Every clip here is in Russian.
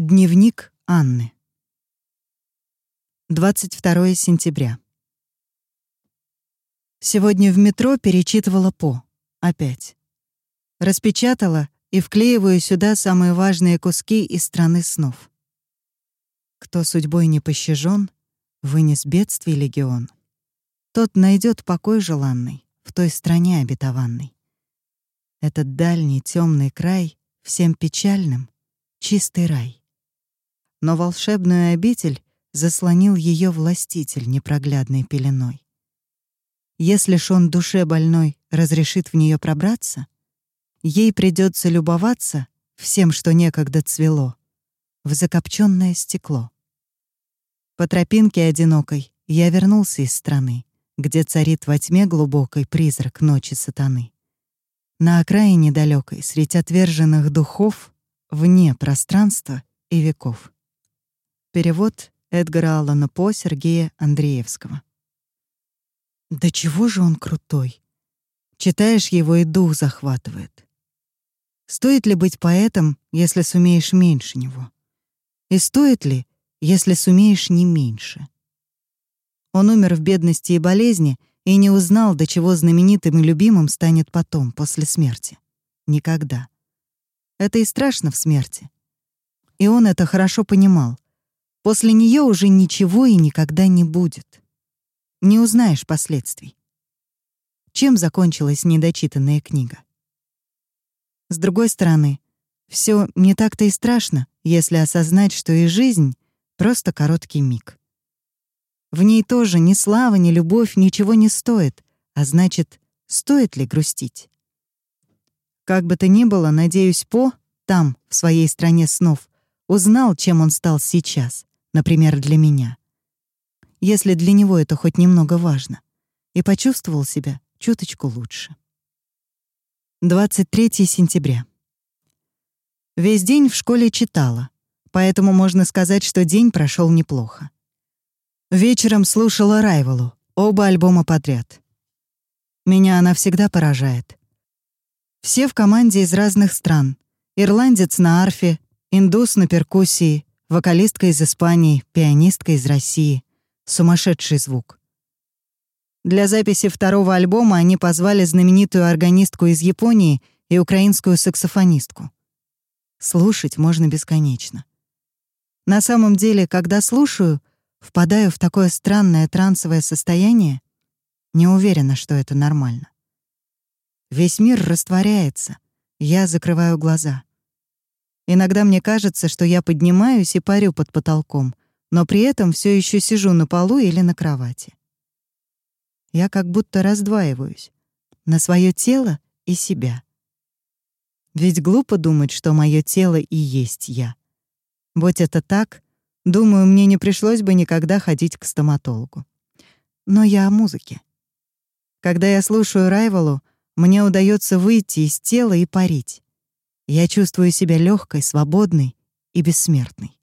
Дневник Анны. 22 сентября. Сегодня в метро перечитывала По. Опять. Распечатала и вклеиваю сюда самые важные куски из страны снов. Кто судьбой не пощажен, вынес бедствий легион. Тот найдет покой желанный в той стране обетованной. Этот дальний темный край всем печальным — чистый рай но волшебную обитель заслонил ее властитель непроглядной пеленой. Если ж он душе больной разрешит в нее пробраться, ей придется любоваться всем, что некогда цвело, в закопченное стекло. По тропинке одинокой я вернулся из страны, где царит во тьме глубокой призрак ночи сатаны. На окраине далекой, средь отверженных духов, вне пространства и веков. Перевод Эдгара Аллана По Сергея Андреевского. Да чего же он крутой? Читаешь его и дух захватывает. Стоит ли быть поэтом, если сумеешь меньше него? И стоит ли, если сумеешь не меньше? Он умер в бедности и болезни и не узнал, до чего знаменитым и любимым станет потом, после смерти. Никогда. Это и страшно в смерти. И он это хорошо понимал — После нее уже ничего и никогда не будет. Не узнаешь последствий. Чем закончилась недочитанная книга? С другой стороны, все не так-то и страшно, если осознать, что и жизнь — просто короткий миг. В ней тоже ни слава, ни любовь ничего не стоит, а значит, стоит ли грустить? Как бы то ни было, надеюсь, По, там, в своей стране снов, узнал, чем он стал сейчас, например, для меня. Если для него это хоть немного важно. И почувствовал себя чуточку лучше. 23 сентября. Весь день в школе читала, поэтому можно сказать, что день прошел неплохо. Вечером слушала Райвелу, оба альбома подряд. Меня она всегда поражает. Все в команде из разных стран. Ирландец на арфе, индус на перкуссии, Вокалистка из Испании, пианистка из России. Сумасшедший звук. Для записи второго альбома они позвали знаменитую органистку из Японии и украинскую саксофонистку. Слушать можно бесконечно. На самом деле, когда слушаю, впадаю в такое странное трансовое состояние, не уверена, что это нормально. Весь мир растворяется, я закрываю глаза — Иногда мне кажется, что я поднимаюсь и парю под потолком, но при этом все еще сижу на полу или на кровати. Я как будто раздваиваюсь на свое тело и себя. Ведь глупо думать, что мое тело и есть я. Вот это так, думаю, мне не пришлось бы никогда ходить к стоматологу. Но я о музыке. Когда я слушаю Райвелу, мне удается выйти из тела и парить. Я чувствую себя легкой, свободной и бессмертной.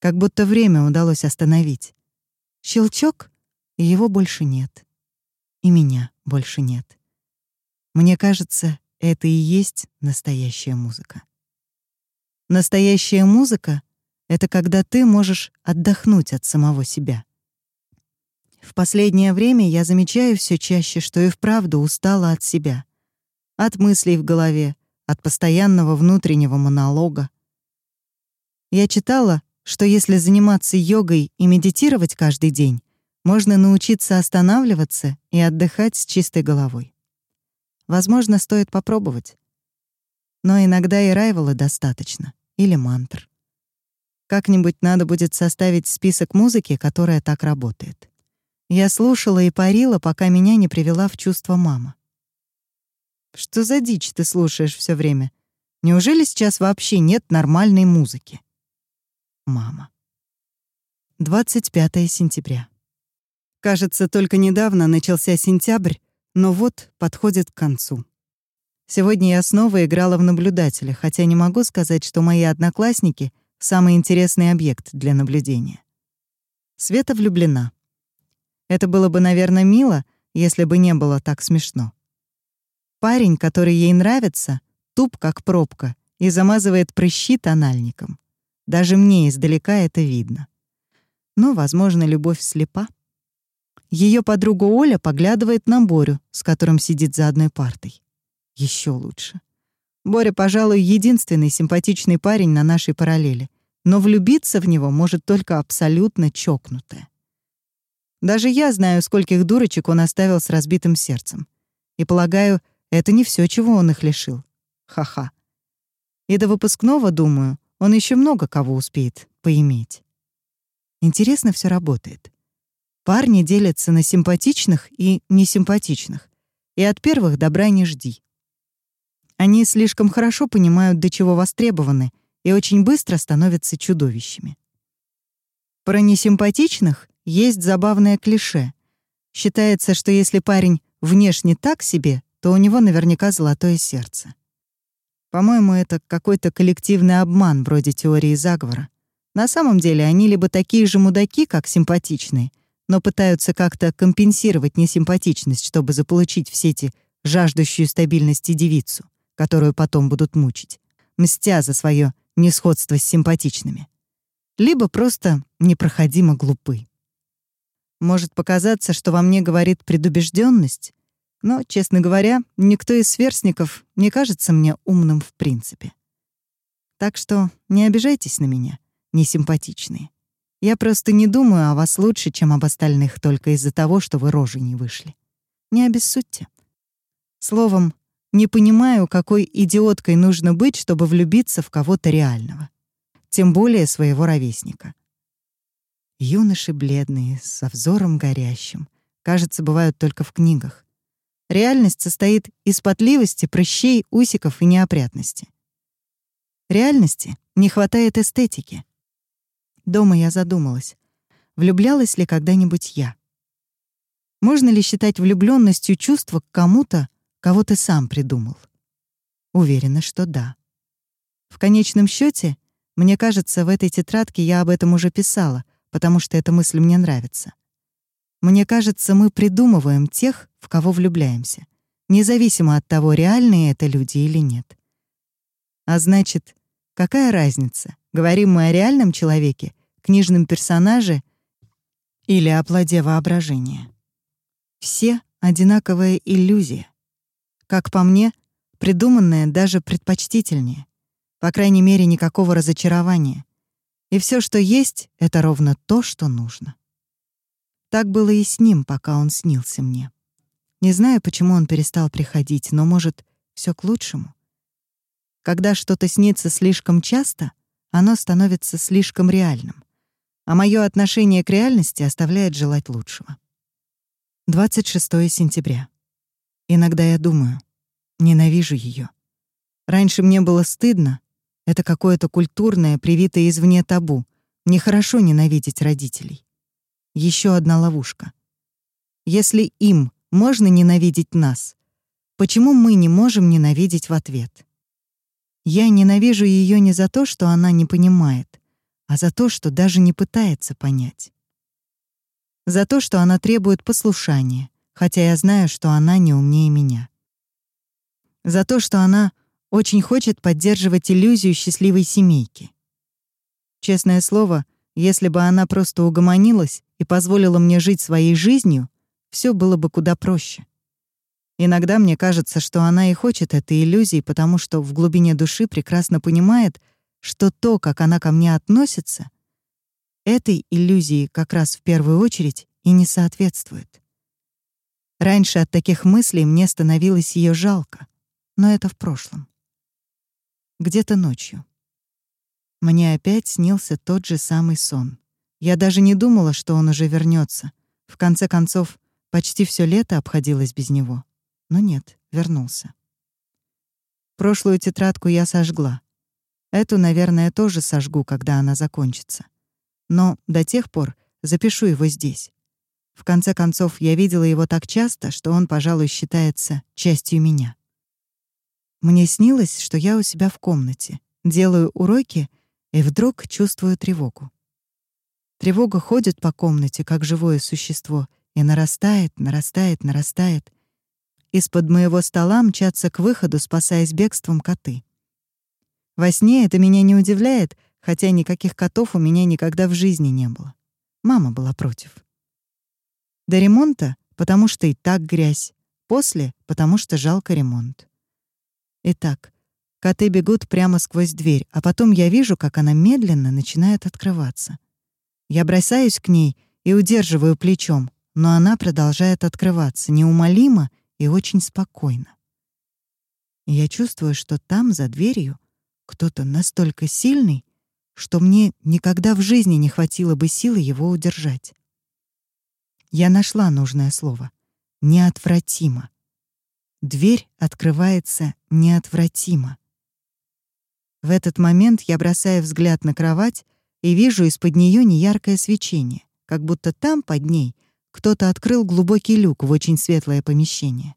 Как будто время удалось остановить. Щелчок, и его больше нет. И меня больше нет. Мне кажется, это и есть настоящая музыка. Настоящая музыка — это когда ты можешь отдохнуть от самого себя. В последнее время я замечаю все чаще, что и вправду устала от себя. От мыслей в голове, от постоянного внутреннего монолога. Я читала, что если заниматься йогой и медитировать каждый день, можно научиться останавливаться и отдыхать с чистой головой. Возможно, стоит попробовать. Но иногда и райвела достаточно, или мантр. Как-нибудь надо будет составить список музыки, которая так работает. Я слушала и парила, пока меня не привела в чувство мама. Что за дичь ты слушаешь все время? Неужели сейчас вообще нет нормальной музыки? Мама. 25 сентября. Кажется, только недавно начался сентябрь, но вот подходит к концу. Сегодня я снова играла в наблюдателя, хотя не могу сказать, что мои одноклассники — самый интересный объект для наблюдения. Света влюблена. Это было бы, наверное, мило, если бы не было так смешно. Парень, который ей нравится, туп как пробка и замазывает прыщи тональником. Даже мне издалека это видно. Но, возможно, любовь слепа. Ее подруга Оля поглядывает на Борю, с которым сидит за одной партой. Еще лучше. Боря, пожалуй, единственный симпатичный парень на нашей параллели, но влюбиться в него может только абсолютно чокнутая. Даже я знаю, скольких дурочек он оставил с разбитым сердцем. И полагаю, это не все, чего он их лишил. Ха-ха. И до выпускного, думаю, он еще много кого успеет поиметь. Интересно все работает. Парни делятся на симпатичных и несимпатичных. И от первых добра не жди. Они слишком хорошо понимают, до чего востребованы, и очень быстро становятся чудовищами. Про несимпатичных есть забавное клише. Считается, что если парень внешне так себе, то у него наверняка золотое сердце. По-моему, это какой-то коллективный обман вроде теории заговора. На самом деле они либо такие же мудаки, как симпатичные, но пытаются как-то компенсировать несимпатичность, чтобы заполучить в сети жаждущую стабильности девицу которую потом будут мучить, мстя за свое несходство с симпатичными. Либо просто непроходимо глупы. Может показаться, что во мне говорит предубежденность, но, честно говоря, никто из сверстников не кажется мне умным в принципе. Так что не обижайтесь на меня, несимпатичные. Я просто не думаю о вас лучше, чем об остальных только из-за того, что вы рожи не вышли. Не обессудьте. Словом, не понимаю, какой идиоткой нужно быть, чтобы влюбиться в кого-то реального. Тем более своего ровесника. Юноши бледные, со взором горящим. Кажется, бывают только в книгах. Реальность состоит из потливости, прыщей, усиков и неопрятности. Реальности не хватает эстетики. Дома я задумалась, влюблялась ли когда-нибудь я. Можно ли считать влюбленностью чувства к кому-то, кого ты сам придумал? Уверена, что да. В конечном счете, мне кажется, в этой тетрадке я об этом уже писала, потому что эта мысль мне нравится. Мне кажется, мы придумываем тех, в кого влюбляемся, независимо от того, реальные это люди или нет. А значит, какая разница, говорим мы о реальном человеке, книжном персонаже или о плоде воображения? Все одинаковая иллюзия. Как по мне, придуманное даже предпочтительнее. По крайней мере, никакого разочарования. И все, что есть, — это ровно то, что нужно. Так было и с ним, пока он снился мне. Не знаю, почему он перестал приходить, но, может, все к лучшему. Когда что-то снится слишком часто, оно становится слишком реальным, а мое отношение к реальности оставляет желать лучшего. 26 сентября. Иногда я думаю, ненавижу ее. Раньше мне было стыдно. Это какое-то культурное, привитое извне табу. Нехорошо ненавидеть родителей. Еще одна ловушка. Если им можно ненавидеть нас, почему мы не можем ненавидеть в ответ? Я ненавижу ее не за то, что она не понимает, а за то, что даже не пытается понять. За то, что она требует послушания, хотя я знаю, что она не умнее меня. За то, что она очень хочет поддерживать иллюзию счастливой семейки. Честное слово, если бы она просто угомонилась и позволила мне жить своей жизнью, все было бы куда проще. Иногда мне кажется, что она и хочет этой иллюзии, потому что в глубине души прекрасно понимает, что то, как она ко мне относится, этой иллюзии как раз в первую очередь и не соответствует. Раньше от таких мыслей мне становилось ее жалко, но это в прошлом. Где-то ночью. Мне опять снился тот же самый сон. Я даже не думала, что он уже вернется. В конце концов, почти все лето обходилось без него. Но нет, вернулся. Прошлую тетрадку я сожгла. Эту, наверное, тоже сожгу, когда она закончится. Но до тех пор запишу его здесь. В конце концов, я видела его так часто, что он, пожалуй, считается частью меня. Мне снилось, что я у себя в комнате, делаю уроки и вдруг чувствую тревогу. Тревога ходит по комнате, как живое существо, и нарастает, нарастает, нарастает. Из-под моего стола мчатся к выходу, спасаясь бегством коты. Во сне это меня не удивляет, хотя никаких котов у меня никогда в жизни не было. Мама была против. До ремонта, потому что и так грязь. После, потому что жалко ремонт. Итак, коты бегут прямо сквозь дверь, а потом я вижу, как она медленно начинает открываться. Я бросаюсь к ней и удерживаю плечом, но она продолжает открываться неумолимо и очень спокойно. Я чувствую, что там, за дверью, кто-то настолько сильный, что мне никогда в жизни не хватило бы силы его удержать. Я нашла нужное слово. Неотвратимо. Дверь открывается неотвратимо. В этот момент я бросаю взгляд на кровать и вижу из-под нее неяркое свечение, как будто там, под ней, кто-то открыл глубокий люк в очень светлое помещение.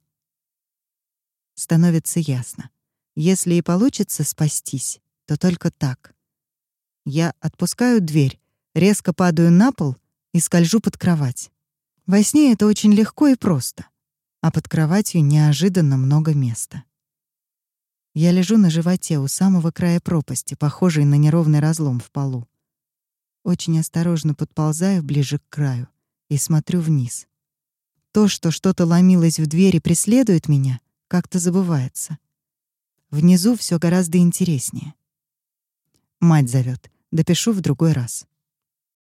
Становится ясно. Если и получится спастись, то только так. Я отпускаю дверь, резко падаю на пол и скольжу под кровать. Во сне это очень легко и просто а под кроватью неожиданно много места. Я лежу на животе у самого края пропасти, похожей на неровный разлом в полу. Очень осторожно подползаю ближе к краю и смотрю вниз. То, что что-то ломилось в дверь и преследует меня, как-то забывается. Внизу все гораздо интереснее. Мать зовет. Допишу в другой раз.